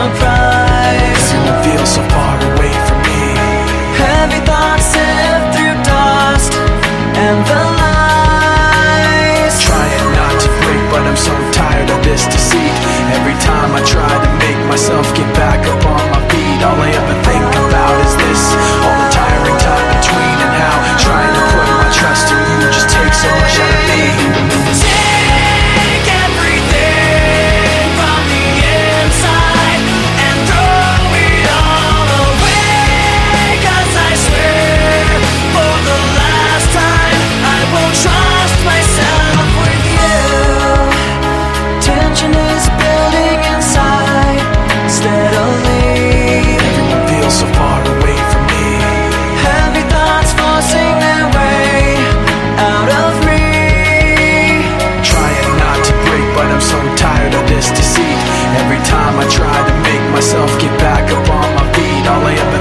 surprise. And it feel so far away from me. Heavy thoughts sift through dust and the lies. Trying not to break, but I'm so tired of this deceit. Every time I try to make myself get back up on my feet, all I ever think about is this. myself get back up on my feet. I'll lay I ever